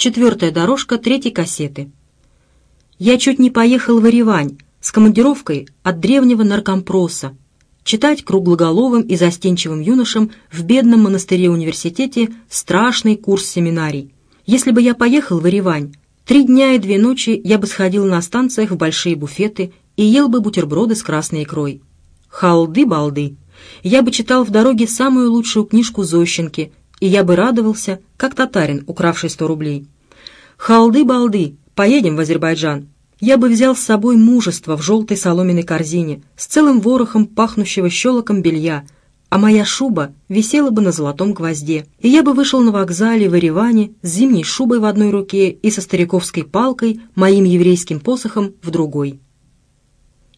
четвертая дорожка третьей кассеты. Я чуть не поехал в Иревань с командировкой от древнего наркомпроса, читать круглоголовым и застенчивым юношам в бедном монастыре-университете страшный курс семинарий. Если бы я поехал в Иревань, три дня и две ночи я бы сходил на станциях в большие буфеты и ел бы бутерброды с красной икрой. Халды-балды. Я бы читал в дороге самую лучшую книжку Зощенки и я бы радовался, как татарин, укравший сто рублей. Халды-балды, поедем в Азербайджан. Я бы взял с собой мужество в желтой соломенной корзине с целым ворохом пахнущего щелоком белья, а моя шуба висела бы на золотом гвозде, и я бы вышел на вокзале в Ереване с зимней шубой в одной руке и со стариковской палкой, моим еврейским посохом, в другой.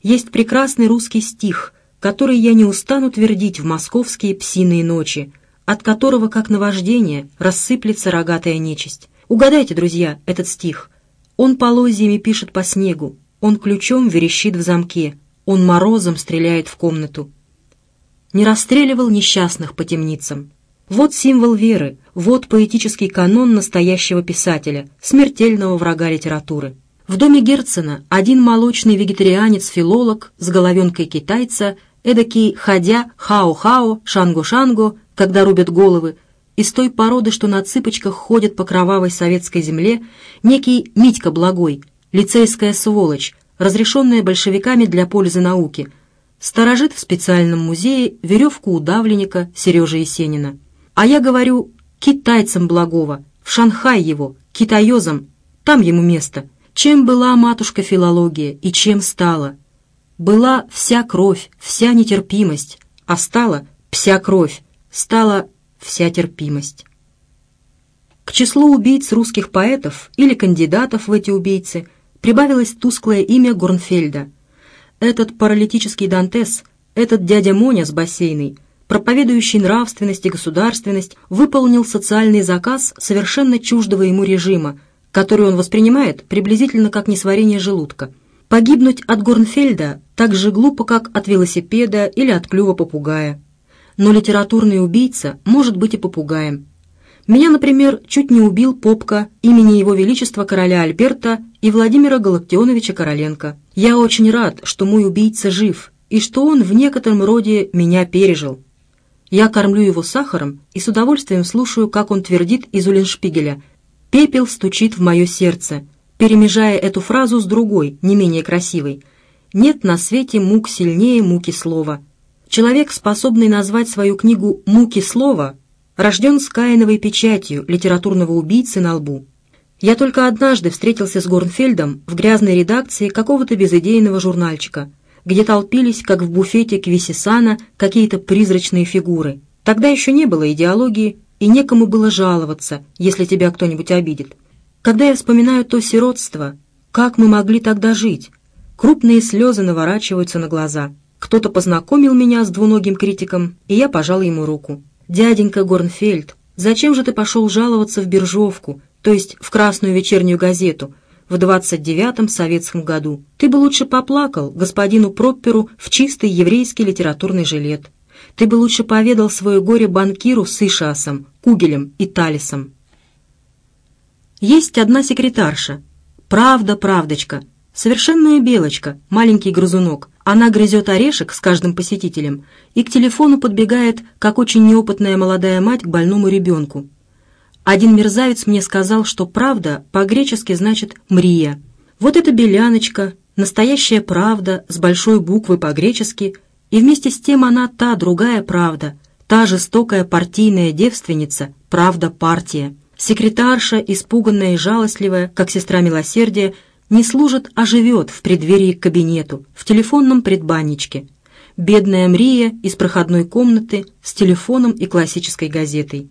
Есть прекрасный русский стих, который я не устану твердить в московские псиные ночи — от которого, как наваждение, рассыплется рогатая нечисть. Угадайте, друзья, этот стих. Он полозьями пишет по снегу, он ключом верещит в замке, он морозом стреляет в комнату. Не расстреливал несчастных по темницам. Вот символ веры, вот поэтический канон настоящего писателя, смертельного врага литературы. В доме Герцена один молочный вегетарианец-филолог с головенкой китайца, эдакий ходя хао-хао, шанго-шанго, когда рубят головы, из той породы, что на цыпочках ходит по кровавой советской земле, некий Митька Благой, лицейская сволочь, разрешенная большевиками для пользы науки, сторожит в специальном музее веревку удавленника Сережи Есенина. А я говорю китайцам Благого, в Шанхай его, китаезам, там ему место. Чем была матушка филология и чем стала? Была вся кровь, вся нетерпимость, а стала вся кровь, стала вся терпимость. К числу убийц русских поэтов или кандидатов в эти убийцы прибавилось тусклое имя Горнфельда. Этот паралитический Дантес, этот дядя Моня с бассейной, проповедующий нравственность и государственность, выполнил социальный заказ совершенно чуждого ему режима, который он воспринимает приблизительно как несварение желудка. Погибнуть от Горнфельда так же глупо, как от велосипеда или от клюва попугая но литературный убийца может быть и попугаем. Меня, например, чуть не убил Попка имени Его Величества Короля Альберта и Владимира Галактионовича Короленко. Я очень рад, что мой убийца жив и что он в некотором роде меня пережил. Я кормлю его сахаром и с удовольствием слушаю, как он твердит из Уллиншпигеля «Пепел стучит в мое сердце», перемежая эту фразу с другой, не менее красивой. «Нет на свете мук сильнее муки слова», Человек, способный назвать свою книгу «Муки слова», рожден с каиновой печатью литературного убийцы на лбу. Я только однажды встретился с Горнфельдом в грязной редакции какого-то безыдейного журнальчика, где толпились, как в буфете Квисисана, какие-то призрачные фигуры. Тогда еще не было идеологии, и некому было жаловаться, если тебя кто-нибудь обидит. Когда я вспоминаю то сиротство, как мы могли тогда жить, крупные слезы наворачиваются на глаза – кто-то познакомил меня с двуногим критиком, и я пожал ему руку. «Дяденька Горнфельд, зачем же ты пошел жаловаться в Биржовку, то есть в Красную вечернюю газету, в 29-м советском году? Ты бы лучше поплакал господину Пропперу в чистый еврейский литературный жилет. Ты бы лучше поведал свое горе банкиру с Ишасом, Кугелем и Талисом». Есть одна секретарша. Правда, правдочка. Совершенная белочка, маленький грызунок. Она грызет орешек с каждым посетителем и к телефону подбегает, как очень неопытная молодая мать к больному ребенку. Один мерзавец мне сказал, что «правда» по-гречески значит «мрия». Вот эта беляночка, настоящая правда с большой буквы по-гречески, и вместе с тем она та другая правда, та жестокая партийная девственница, правда-партия. Секретарша, испуганная и жалостливая, как сестра милосердия, не служит, а живет в преддверии к кабинету, в телефонном предбанничке. Бедная Мрия из проходной комнаты с телефоном и классической газетой.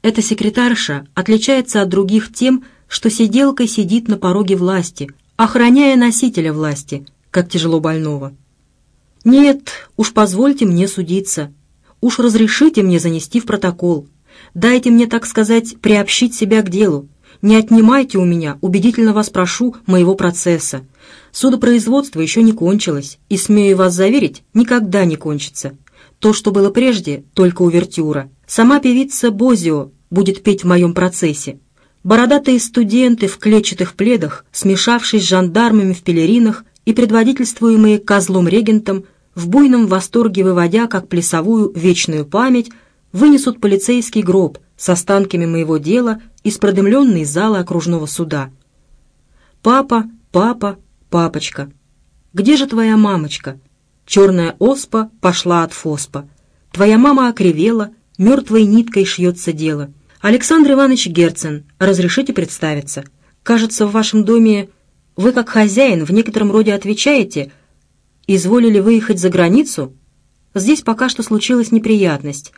Эта секретарша отличается от других тем, что сиделка сидит на пороге власти, охраняя носителя власти, как тяжело больного. «Нет, уж позвольте мне судиться. Уж разрешите мне занести в протокол. Дайте мне, так сказать, приобщить себя к делу. Не отнимайте у меня, убедительно вас прошу, моего процесса. Судопроизводство еще не кончилось, и, смею вас заверить, никогда не кончится. То, что было прежде, только увертюра. Сама певица Бозио будет петь в моем процессе. Бородатые студенты в клетчатых пледах, смешавшись с жандармами в пелеринах и предводительствуемые козлом-регентом, в буйном восторге выводя, как плясовую вечную память, вынесут полицейский гроб с останками моего дела – из продымленной зала окружного суда. «Папа, папа, папочка! Где же твоя мамочка? Черная оспа пошла от фоспа. Твоя мама окривела, мертвой ниткой шьется дело. Александр Иванович Герцен, разрешите представиться. Кажется, в вашем доме вы, как хозяин, в некотором роде отвечаете, изволили выехать за границу? Здесь пока что случилась неприятность.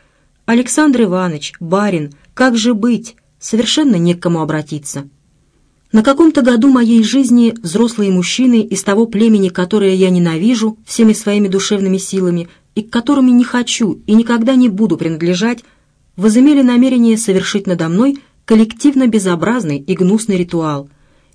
Александр Иванович, барин, как же быть? совершенно не к кому обратиться. На каком-то году моей жизни взрослые мужчины из того племени, которое я ненавижу всеми своими душевными силами и к которым не хочу и никогда не буду принадлежать, возымели намерение совершить надо мной коллективно безобразный и гнусный ритуал.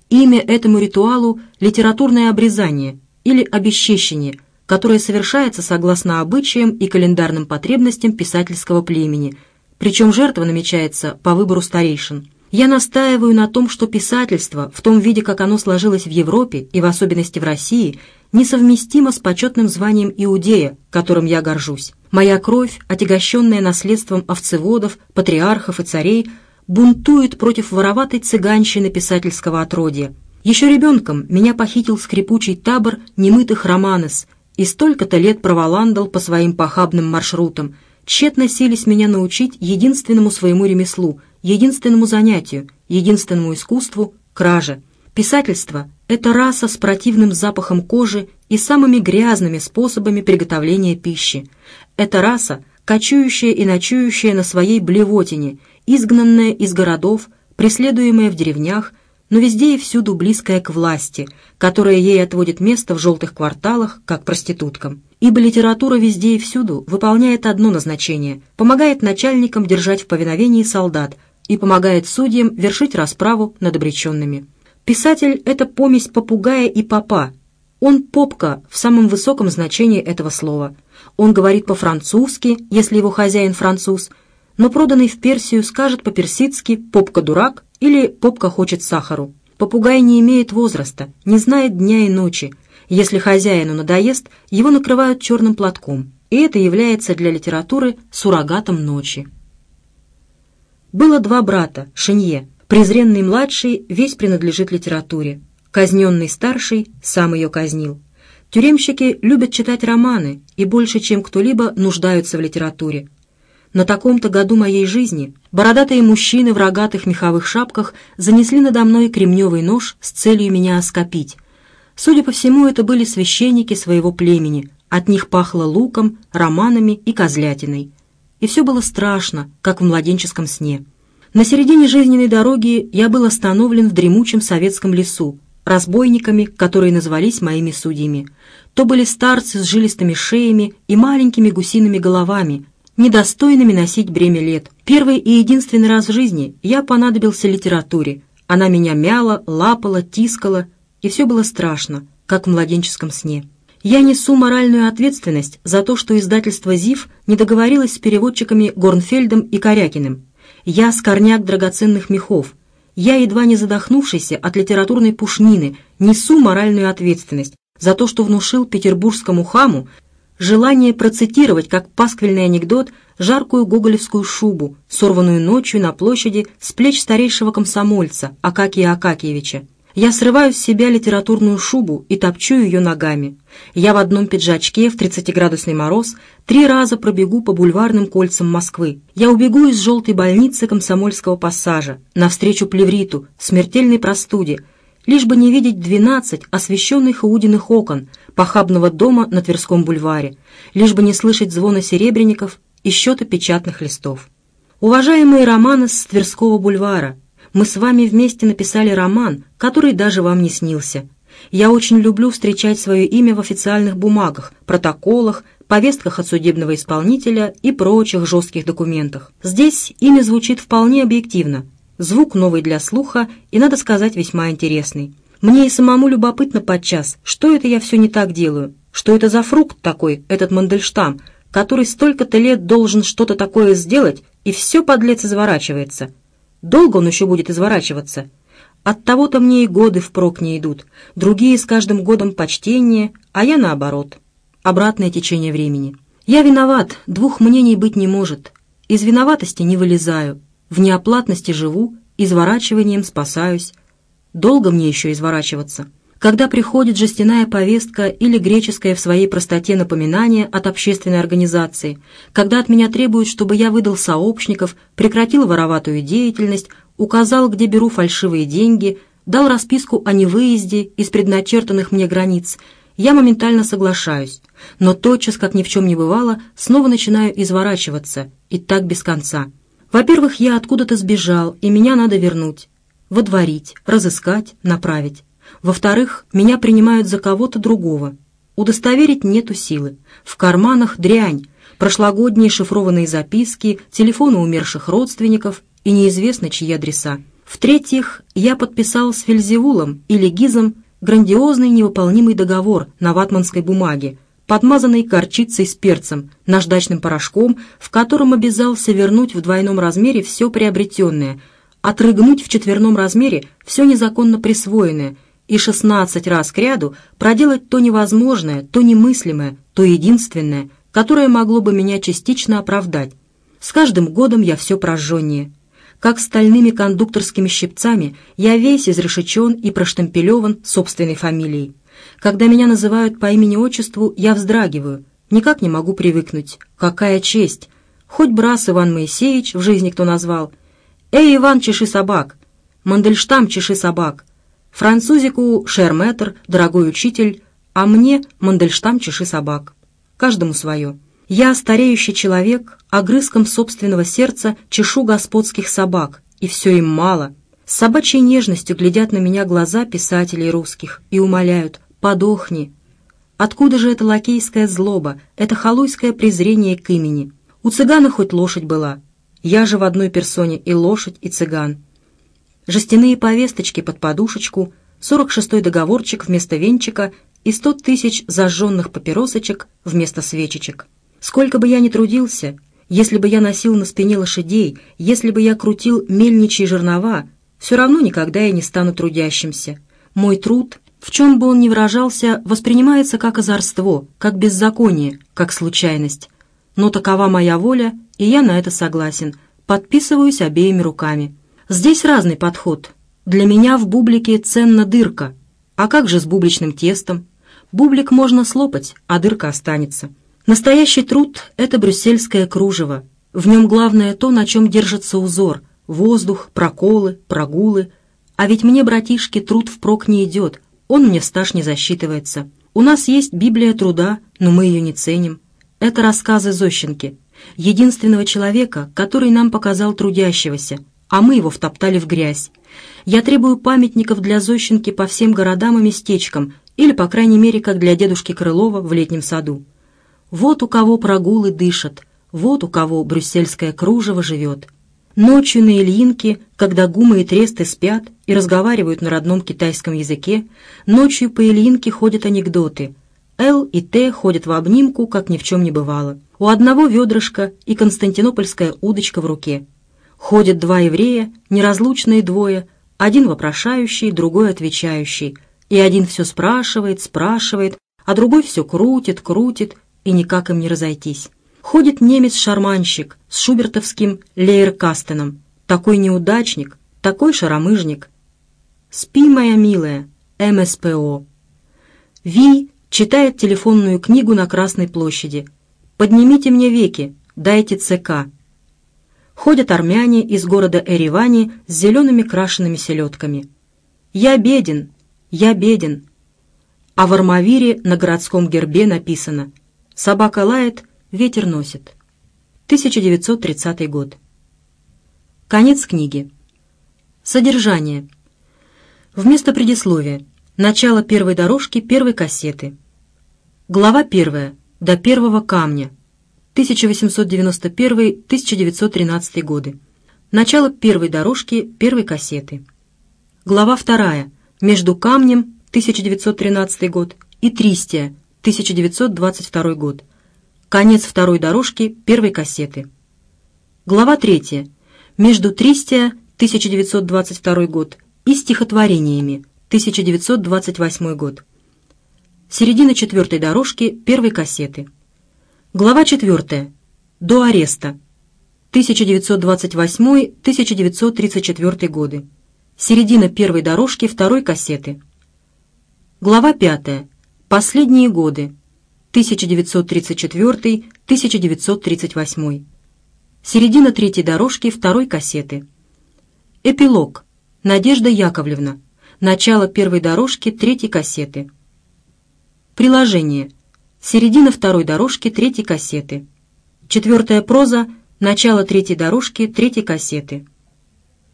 Имя этому ритуалу – литературное обрезание или обесчещение, которое совершается согласно обычаям и календарным потребностям писательского племени – причем жертва намечается по выбору старейшин. Я настаиваю на том, что писательство, в том виде, как оно сложилось в Европе и в особенности в России, несовместимо с почетным званием иудея, которым я горжусь. Моя кровь, отягощенная наследством овцеводов, патриархов и царей, бунтует против вороватой цыганщины писательского отродья. Еще ребенком меня похитил скрипучий табор немытых романес и столько-то лет проволандал по своим похабным маршрутам, тщетно селись меня научить единственному своему ремеслу, единственному занятию, единственному искусству — краже. Писательство — это раса с противным запахом кожи и самыми грязными способами приготовления пищи. Это раса, кочующая и ночующая на своей блевотине, изгнанная из городов, преследуемая в деревнях, но везде и всюду близкая к власти, которая ей отводит место в желтых кварталах, как проституткам ибо литература везде и всюду выполняет одно назначение – помогает начальникам держать в повиновении солдат и помогает судьям вершить расправу над обреченными. Писатель – это помесь попугая и попа. Он попка в самом высоком значении этого слова. Он говорит по-французски, если его хозяин француз, но проданный в Персию скажет по-персидски «попка-дурак» или «попка хочет сахару». Попугай не имеет возраста, не знает дня и ночи – если хозяину надоест, его накрывают черным платком, и это является для литературы суррогатом ночи. Было два брата, Шинье. Презренный младший весь принадлежит литературе. Казненный старший сам ее казнил. Тюремщики любят читать романы и больше, чем кто-либо, нуждаются в литературе. На таком-то году моей жизни бородатые мужчины в рогатых меховых шапках занесли надо мной кремневый нож с целью меня оскопить, Судя по всему, это были священники своего племени. От них пахло луком, романами и козлятиной. И все было страшно, как в младенческом сне. На середине жизненной дороги я был остановлен в дремучем советском лесу, разбойниками, которые назвались моими судьями. То были старцы с жилистыми шеями и маленькими гусиными головами, недостойными носить бремя лет. Первый и единственный раз в жизни я понадобился литературе. Она меня мяла, лапала, тискала и все было страшно, как в младенческом сне. Я несу моральную ответственность за то, что издательство ЗИФ не договорилось с переводчиками Горнфельдом и Корякиным. Я скорняк драгоценных мехов. Я, едва не задохнувшийся от литературной пушнины, несу моральную ответственность за то, что внушил петербургскому хаму желание процитировать, как пасквильный анекдот, жаркую гоголевскую шубу, сорванную ночью на площади с плеч старейшего комсомольца Акакия Акакиевича. Я срываю с себя литературную шубу и топчу ее ногами. Я в одном пиджачке в 30-градусный мороз три раза пробегу по бульварным кольцам Москвы. Я убегу из желтой больницы комсомольского пассажа, навстречу плевриту, смертельной простуде, лишь бы не видеть 12 освещенных иудиных окон похабного дома на Тверском бульваре, лишь бы не слышать звона серебряников и счета печатных листов. Уважаемые романы с Тверского бульвара, мы с вами вместе написали роман, который даже вам не снился. Я очень люблю встречать свое имя в официальных бумагах, протоколах, повестках от судебного исполнителя и прочих жестких документах. Здесь имя звучит вполне объективно. Звук новый для слуха и, надо сказать, весьма интересный. Мне и самому любопытно подчас, что это я все не так делаю, что это за фрукт такой, этот Мандельштам, который столько-то лет должен что-то такое сделать, и все, подлец, изворачивается. Долго он еще будет изворачиваться? От того-то мне и годы впрок не идут. Другие с каждым годом почтение, а я наоборот. Обратное течение времени. Я виноват, двух мнений быть не может. Из виноватости не вылезаю. В неоплатности живу, изворачиванием спасаюсь. Долго мне еще изворачиваться?» Когда приходит жестяная повестка или греческая в своей простоте напоминание от общественной организации, когда от меня требуют, чтобы я выдал сообщников, прекратил вороватую деятельность, указал, где беру фальшивые деньги, дал расписку о невыезде из предначертанных мне границ, я моментально соглашаюсь, но тотчас, как ни в чем не бывало, снова начинаю изворачиваться, и так без конца. Во-первых, я откуда-то сбежал, и меня надо вернуть, водворить, разыскать, направить. Во-вторых, меня принимают за кого-то другого. Удостоверить нету силы. В карманах дрянь, прошлогодние шифрованные записки, телефоны умерших родственников и неизвестно чьи адреса. В-третьих, я подписал с Фельзевулом или Гизом грандиозный невыполнимый договор на ватманской бумаге, подмазанный горчицей с перцем, наждачным порошком, в котором обязался вернуть в двойном размере все приобретенное, отрыгнуть в четверном размере все незаконно присвоенное – и 16 раз кряду проделать то невозможное, то немыслимое, то единственное, которое могло бы меня частично оправдать. С каждым годом я все прожженнее. Как стальными кондукторскими щипцами я весь изрешечен и проштампелеван собственной фамилией. Когда меня называют по имени-отчеству, я вздрагиваю, никак не могу привыкнуть. Какая честь! Хоть бы Иван Моисеевич в жизни кто назвал. «Эй, Иван, чеши собак!» «Мандельштам, чеши собак!» французику Шерметр, дорогой учитель, а мне Мандельштам чеши собак. Каждому свое. Я, стареющий человек, огрызком собственного сердца чешу господских собак, и все им мало. С собачьей нежностью глядят на меня глаза писателей русских и умоляют «подохни». Откуда же эта лакейская злоба, это халуйское презрение к имени? У цыгана хоть лошадь была. Я же в одной персоне и лошадь, и цыган жестяные повесточки под подушечку, 46-й договорчик вместо венчика и 100 тысяч зажженных папиросочек вместо свечечек. Сколько бы я ни трудился, если бы я носил на спине лошадей, если бы я крутил мельничьи жернова, все равно никогда я не стану трудящимся. Мой труд, в чем бы он ни выражался, воспринимается как озорство, как беззаконие, как случайность. Но такова моя воля, и я на это согласен. Подписываюсь обеими руками. Здесь разный подход. Для меня в бублике ценна дырка. А как же с бубличным тестом? Бублик можно слопать, а дырка останется. Настоящий труд — это брюссельское кружево. В нем главное то, на чем держится узор — воздух, проколы, прогулы. А ведь мне, братишки, труд впрок не идет, он мне в стаж не засчитывается. У нас есть Библия труда, но мы ее не ценим. Это рассказы Зощенки, единственного человека, который нам показал трудящегося, а мы его втоптали в грязь. Я требую памятников для Зощенки по всем городам и местечкам, или, по крайней мере, как для дедушки Крылова в летнем саду. Вот у кого прогулы дышат, вот у кого брюссельское кружево живет. Ночью на Ильинке, когда гумы и тресты спят и разговаривают на родном китайском языке, ночью по Ильинке ходят анекдоты. Л и Т ходят в обнимку, как ни в чем не бывало. У одного ведрышко и константинопольская удочка в руке – Ходят два еврея, неразлучные двое, один вопрошающий, другой отвечающий, и один все спрашивает, спрашивает, а другой все крутит, крутит, и никак им не разойтись. Ходит немец-шарманщик с шубертовским Лейеркастеном, такой неудачник, такой шаромыжник. «Спи, моя милая», МСПО. Ви читает телефонную книгу на Красной площади. «Поднимите мне веки, дайте ЦК». Ходят армяне из города Эривани с зелеными крашенными селедками. «Я беден! Я беден!» А в Армавире на городском гербе написано «Собака лает, ветер носит». 1930 год. Конец книги. Содержание. Вместо предисловия. Начало первой дорожки первой кассеты. Глава первая. До первого камня. 1891-1913 годы. Начало первой дорожки, первой кассеты. Глава вторая. «Между камнем» 1913 год и «Тристия» 1922 год. Конец второй дорожки первой кассеты. Глава третья. «Между Тристия» 1922 год и «Стихотворениями» 1928 год. Середина четвертой дорожки первой кассеты. Глава 4. До ареста. 1928-1934 годы. Середина первой дорожки второй кассеты. Глава 5. Последние годы. 1934-1938. Середина третьей дорожки второй кассеты. Эпилог. Надежда Яковлевна. Начало первой дорожки третьей кассеты. Приложение середина второй дорожки третьей кассеты. Четвертая проза – начало третьей дорожки третьей кассеты.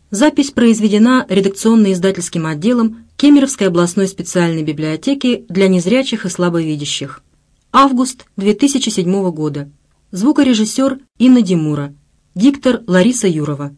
Запись произведена редакционно-издательским отделом Кемеровской областной специальной библиотеки для незрячих и слабовидящих. Август 2007 года. Звукорежиссер Инна Демура. Диктор Лариса Юрова.